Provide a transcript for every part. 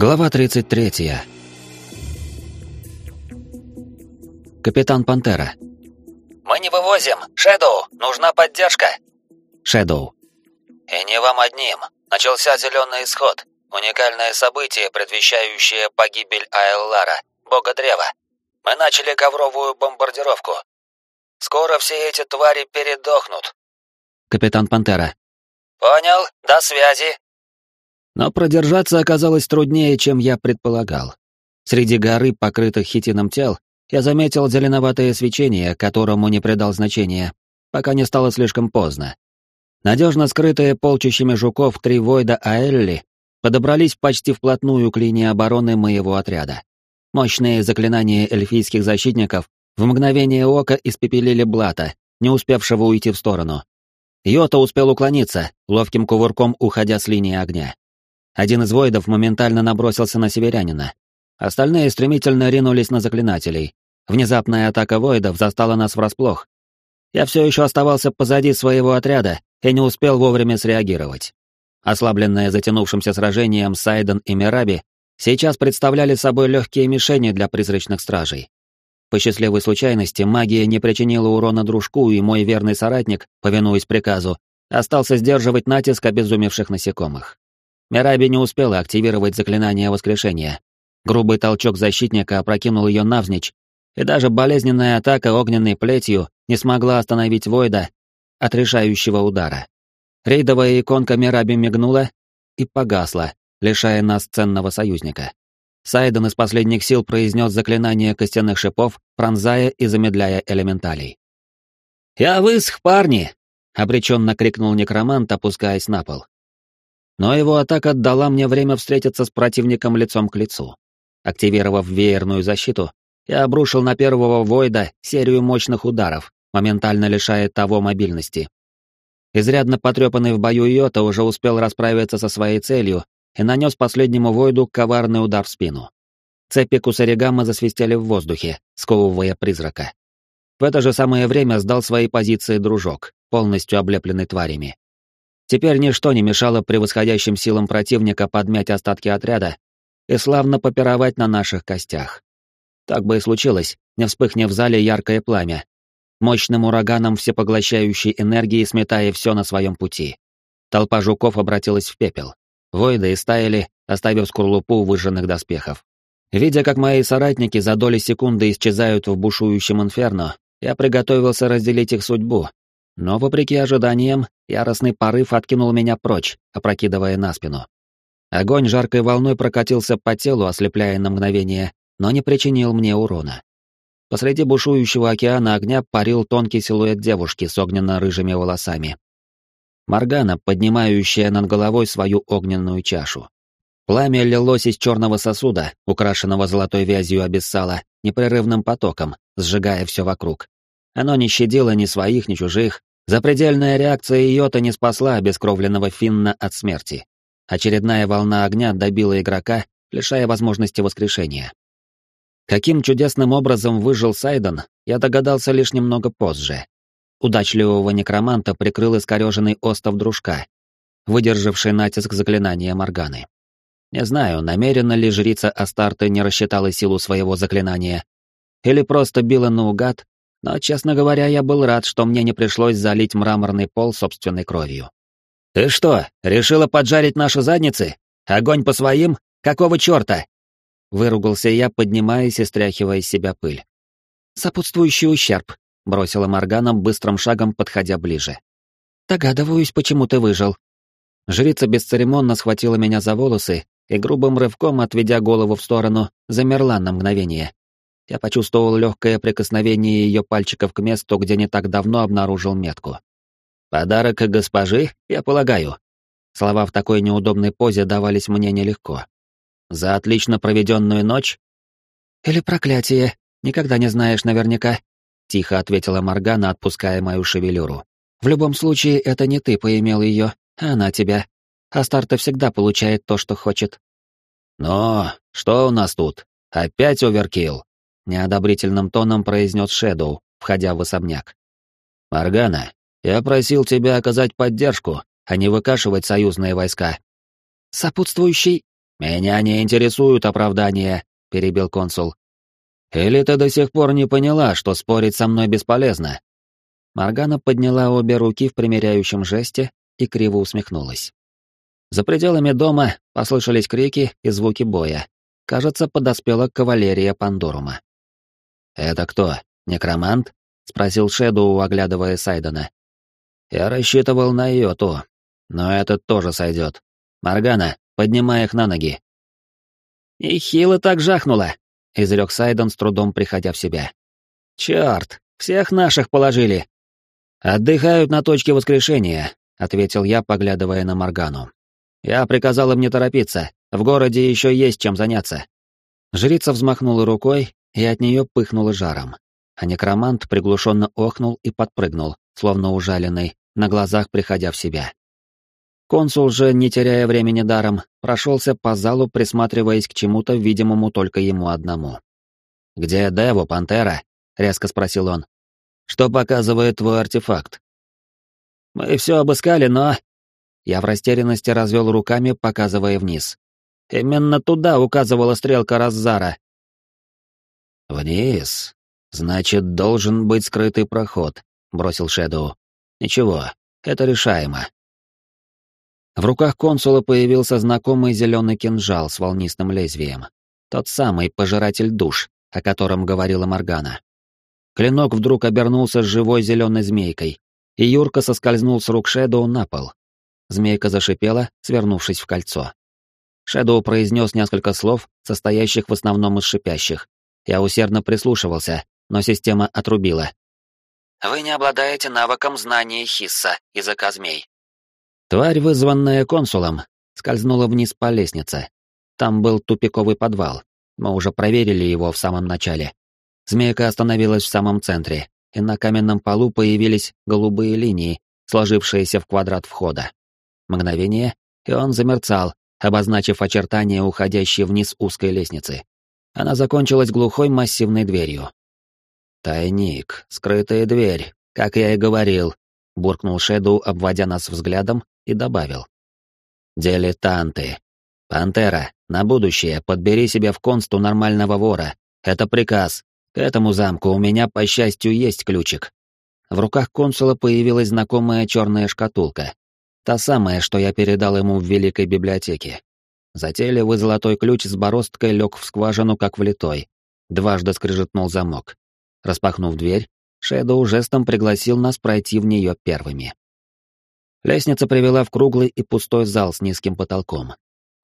Глава 33. Капитан Пантера. «Мы не вывозим! Шэдоу! Нужна поддержка!» Шэдоу. «И не вам одним. Начался зеленый исход. Уникальное событие, предвещающее погибель Аэллара, бога древа. Мы начали ковровую бомбардировку. Скоро все эти твари передохнут». Капитан Пантера. «Понял. До связи!» Но продержаться оказалось труднее, чем я предполагал. Среди горы, покрытых хитином тел, я заметил зеленоватое свечение, которому не придал значения, пока не стало слишком поздно. Надежно скрытые полчищами жуков три Войда Аэлли подобрались почти вплотную к линии обороны моего отряда. Мощные заклинания эльфийских защитников в мгновение ока испепелили Блата, не успевшего уйти в сторону. Йота успел уклониться, ловким кувырком уходя с линии огня. Один из воидов моментально набросился на северянина. Остальные стремительно ринулись на заклинателей. Внезапная атака воидов застала нас врасплох. Я все еще оставался позади своего отряда и не успел вовремя среагировать. Ослабленные затянувшимся сражением Сайден и Мираби сейчас представляли собой легкие мишени для призрачных стражей. По счастливой случайности магия не причинила урона дружку, и мой верный соратник, повинуясь приказу, остался сдерживать натиск обезумевших насекомых. Мираби не успела активировать заклинание воскрешения. Грубый толчок защитника опрокинул ее навзничь, и даже болезненная атака огненной плетью не смогла остановить Войда от решающего удара. Рейдовая иконка Мираби мигнула и погасла, лишая нас ценного союзника. Сайден из последних сил произнес заклинание костяных шипов, пронзая и замедляя элементалей. «Я высох, парни!» — обреченно крикнул некромант, опускаясь на пол. Но его атака дала мне время встретиться с противником лицом к лицу. Активировав веерную защиту, я обрушил на первого Войда серию мощных ударов, моментально лишая того мобильности. Изрядно потрепанный в бою Йота уже успел расправиться со своей целью и нанес последнему Войду коварный удар в спину. Цепи Кусаригама засвистели в воздухе, сковывая призрака. В это же самое время сдал свои позиции дружок, полностью облепленный тварями. Теперь ничто не мешало превосходящим силам противника подмять остатки отряда и славно попировать на наших костях. Так бы и случилось, не вспыхнев в зале яркое пламя, мощным ураганом всепоглощающей энергии сметая все на своем пути. Толпа жуков обратилась в пепел. Войды истаяли, оставив скорлупу выжженных доспехов. Видя, как мои соратники за доли секунды исчезают в бушующем инферно, я приготовился разделить их судьбу, но, вопреки ожиданиям, яростный порыв откинул меня прочь, опрокидывая на спину. Огонь жаркой волной прокатился по телу, ослепляя на мгновение, но не причинил мне урона. Посреди бушующего океана огня парил тонкий силуэт девушки с огненно-рыжими волосами. Моргана, поднимающая над головой свою огненную чашу. Пламя лилось из черного сосуда, украшенного золотой вязью абиссала, непрерывным потоком, сжигая все вокруг. Оно не щадило ни своих, ни чужих, Запредельная реакция Йота не спасла обескровленного Финна от смерти. Очередная волна огня добила игрока, лишая возможности воскрешения. Каким чудесным образом выжил Сайден, я догадался лишь немного позже. Удачливого некроманта прикрыл искореженный остов дружка, выдержавший натиск заклинания Морганы. Не знаю, намеренно ли жрица Астарты не рассчитала силу своего заклинания, или просто била наугад, но, честно говоря, я был рад, что мне не пришлось залить мраморный пол собственной кровью. «Ты что, решила поджарить наши задницы? Огонь по своим? Какого черта?» Выругался я, поднимаясь и стряхивая из себя пыль. «Сопутствующий ущерб», — бросила Моргана быстрым шагом, подходя ближе. «Догадываюсь, почему ты выжил». Жрица бесцеремонно схватила меня за волосы и грубым рывком, отведя голову в сторону, замерла на мгновение, я почувствовал легкое прикосновение ее пальчиков к месту, где не так давно обнаружил метку. «Подарок госпожи, я полагаю». Слова в такой неудобной позе давались мне нелегко. «За отлично проведенную ночь?» «Или проклятие, никогда не знаешь наверняка», — тихо ответила Моргана, отпуская мою шевелюру. «В любом случае, это не ты поимел ее, а она тебя. Астарта всегда получает то, что хочет». «Но, что у нас тут? Опять оверкилл?» Неодобрительным тоном произнес Шэдоу, входя в особняк. «Моргана, я просил тебя оказать поддержку, а не выкашивать союзные войска». «Сопутствующий...» «Меня не интересуют оправдания», — перебил консул. «Или ты до сих пор не поняла, что спорить со мной бесполезно?» Маргана подняла обе руки в примиряющем жесте и криво усмехнулась. За пределами дома послышались крики и звуки боя. Кажется, подоспела кавалерия Пандорума. «Это кто, некромант?» — спросил Шэдоу, оглядывая Сайдена. «Я рассчитывал на Йоту, но этот тоже сойдет. Маргана, поднимай их на ноги». «И хило так жахнуло», — изрек Сайден, с трудом приходя в себя. «Черт, всех наших положили». «Отдыхают на точке воскрешения», — ответил я, поглядывая на Маргану. «Я приказал им не торопиться, в городе еще есть чем заняться». Жрица взмахнула рукой, и от нее пыхнуло жаром. А некромант приглушенно охнул и подпрыгнул, словно ужаленный, на глазах приходя в себя. Консул же, не теряя времени даром, прошелся по залу, присматриваясь к чему-то видимому только ему одному. «Где Дево, Пантера?» — резко спросил он. «Что показывает твой артефакт?» «Мы все обыскали, но...» Я в растерянности развел руками, показывая вниз. Именно туда указывала стрелка Раззара. «Вниз? Значит, должен быть скрытый проход», — бросил Шэдоу. «Ничего, это решаемо. В руках консула появился знакомый зеленый кинжал с волнистым лезвием. Тот самый пожиратель душ, о котором говорила Моргана. Клинок вдруг обернулся живой зеленой змейкой, и Юрка соскользнул с рук Шэдоу на пол. Змейка зашипела, свернувшись в кольцо. Шэдоу произнес несколько слов, состоящих в основном из шипящих. Я усердно прислушивался, но система отрубила. «Вы не обладаете навыком знания Хисса, языка змей. Тварь, вызванная консулом, скользнула вниз по лестнице. Там был тупиковый подвал. Мы уже проверили его в самом начале. Змейка остановилась в самом центре, и на каменном полу появились голубые линии, сложившиеся в квадрат входа. Мгновение, и он замерцал, обозначив очертания уходящей вниз узкой лестницы. Она закончилась глухой массивной дверью. «Тайник, скрытая дверь, как я и говорил», — буркнул Шэдоу, обводя нас взглядом и добавил. «Дилетанты. Пантера, на будущее подбери себе в консту нормального вора. Это приказ. К этому замку у меня, по счастью, есть ключик». В руках консула появилась знакомая черная шкатулка. Та самая, что я передал ему в Великой библиотеке. Затейливый золотой ключ с бороздкой лег в скважину, как влитой. Дважды скрежетнул замок. Распахнув дверь, Шэдоу жестом пригласил нас пройти в нее первыми. Лестница привела в круглый и пустой зал с низким потолком.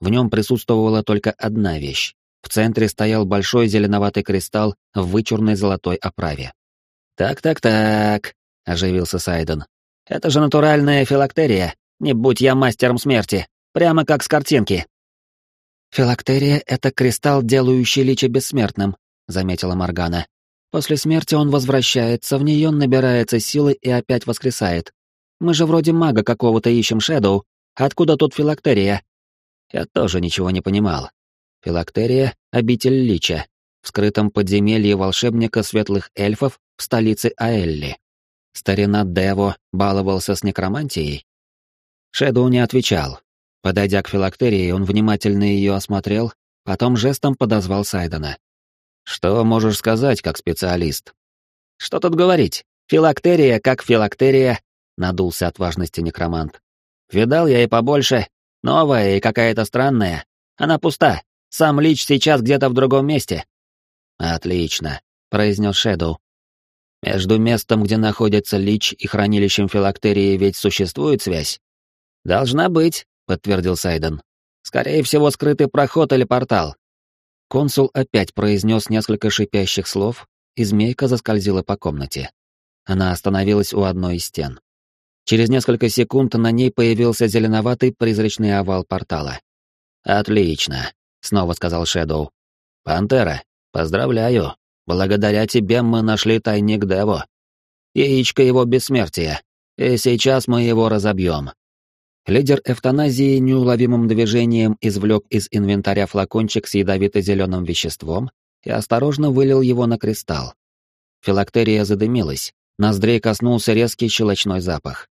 В нем присутствовала только одна вещь. В центре стоял большой зеленоватый кристалл в вычурной золотой оправе. «Так-так-так», — оживился Сайден. «Это же натуральная филактерия. Не будь я мастером смерти. Прямо как с картинки». «Филактерия — это кристалл, делающий лича бессмертным», — заметила Моргана. «После смерти он возвращается в нее, набирается силы и опять воскресает. Мы же вроде мага какого-то ищем, Шэдоу. Откуда тут филактерия?» Я тоже ничего не понимал. Филактерия — обитель Лича, в скрытом подземелье волшебника светлых эльфов в столице Аэлли. Старина Дево баловался с некромантией? Шэдоу не отвечал. Подойдя к филактерии, он внимательно ее осмотрел, потом жестом подозвал Сайдена. «Что можешь сказать как специалист?» «Что тут говорить? Филактерия как филактерия, — надулся от важности некромант. «Видал я и побольше. Новая и какая-то странная. Она пуста. Сам Лич сейчас где-то в другом месте». «Отлично», — произнес Шэдоу. «Между местом, где находится Лич, и хранилищем филактерии ведь существует связь?» «Должна быть», — подтвердил Сайден. «Скорее всего, скрытый проход или портал». Консул опять произнес несколько шипящих слов, и змейка заскользила по комнате. Она остановилась у одной из стен. Через несколько секунд на ней появился зеленоватый призрачный овал портала. «Отлично», — снова сказал Шэдоу. «Пантера, поздравляю. Благодаря тебе мы нашли тайник Дево. Яичко его бессмертия. И сейчас мы его разобьем». Лидер эвтаназии неуловимым движением извлек из инвентаря флакончик с ядовито-зеленым веществом и осторожно вылил его на кристалл. Филактерия задымилась, ноздрей коснулся резкий щелочной запах.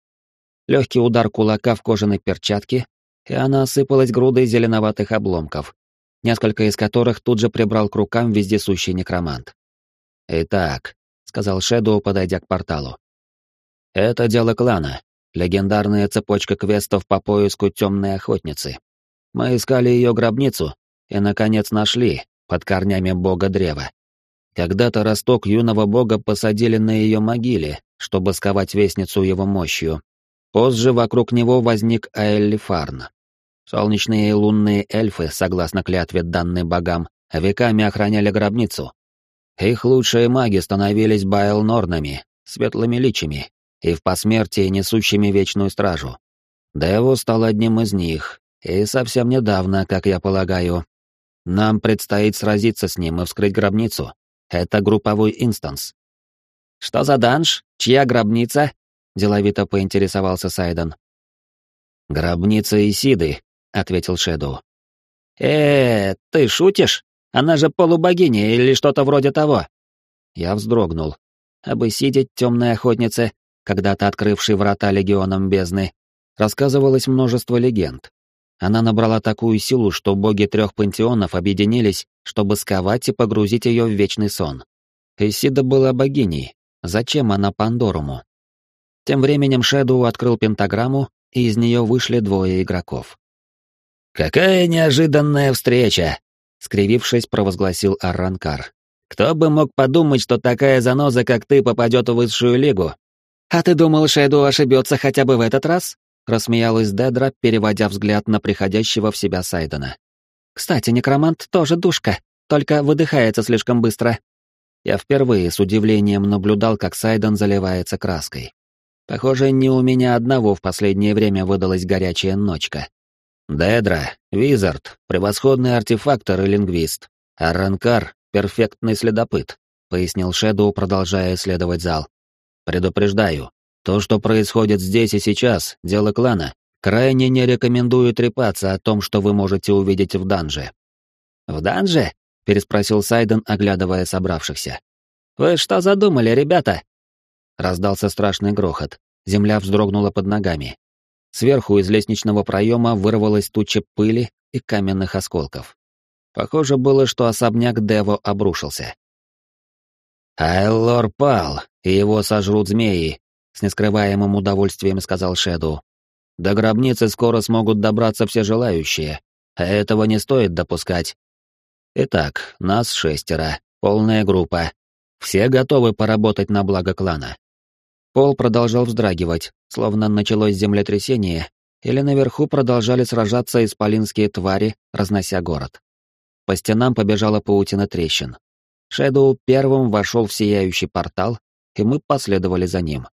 Легкий удар кулака в кожаной перчатке, и она осыпалась грудой зеленоватых обломков, несколько из которых тут же прибрал к рукам вездесущий некромант. «Итак», — сказал Шэдоу, подойдя к порталу. «Это дело клана, легендарная цепочка квестов по поиску темной охотницы. Мы искали ее гробницу и, наконец, нашли, под корнями бога древа. Когда-то росток юного бога посадили на ее могиле, чтобы сковать вестницу его мощью. Позже вокруг него возник Аэллифарн. Солнечные и лунные эльфы, согласно клятве данной богам, веками охраняли гробницу. Их лучшие маги становились Байлнорнами, светлыми личами, и в посмертии несущими вечную стражу. Деву стал одним из них, и совсем недавно, как я полагаю. Нам предстоит сразиться с ним и вскрыть гробницу. Это групповой инстанс. «Что за данж? Чья гробница?» — деловито поинтересовался Сайден. «Гробница Исиды», — ответил Шэдоу. э ты шутишь? Она же полубогиня или что-то вроде того». Я вздрогнул. Об Исиде, темной охотнице, когда-то открывшей врата легионам бездны, рассказывалось множество легенд. Она набрала такую силу, что боги трех пантеонов объединились, чтобы сковать и погрузить ее в вечный сон. Исида была богиней. Зачем она Пандоруму? Тем временем Шэдоу открыл пентаграмму, и из нее вышли двое игроков. «Какая неожиданная встреча!» — скривившись, провозгласил Арранкар. «Кто бы мог подумать, что такая заноза, как ты, попадет в высшую лигу?» «А ты думал, Шэдоу ошибется хотя бы в этот раз?» — рассмеялась Дедра, переводя взгляд на приходящего в себя Сайдена. «Кстати, некромант тоже душка, только выдыхается слишком быстро». Я впервые с удивлением наблюдал, как Сайден заливается краской. Похоже, не у меня одного в последнее время выдалась горячая ночка. Дедра, Визард, превосходный артефактор и лингвист. Аранкар — перфектный следопыт, пояснил Шэдоу, продолжая исследовать зал. Предупреждаю, то, что происходит здесь и сейчас, дело клана. Крайне не рекомендую трепаться о том, что вы можете увидеть в данже. В данже? переспросил Сайден, оглядывая собравшихся. Вы что задумали, ребята? Раздался страшный грохот. Земля вздрогнула под ногами. Сверху из лестничного проема вырвалась туча пыли и каменных осколков. Похоже было, что особняк Дево обрушился. «Айлор пал, и его сожрут змеи», — с нескрываемым удовольствием сказал Шеду. «До гробницы скоро смогут добраться все желающие, а этого не стоит допускать. Итак, нас шестеро, полная группа. Все готовы поработать на благо клана. Пол продолжал вздрагивать, словно началось землетрясение, или наверху продолжали сражаться исполинские твари, разнося город. По стенам побежала паутина трещин. Шэдоу первым вошел в сияющий портал, и мы последовали за ним.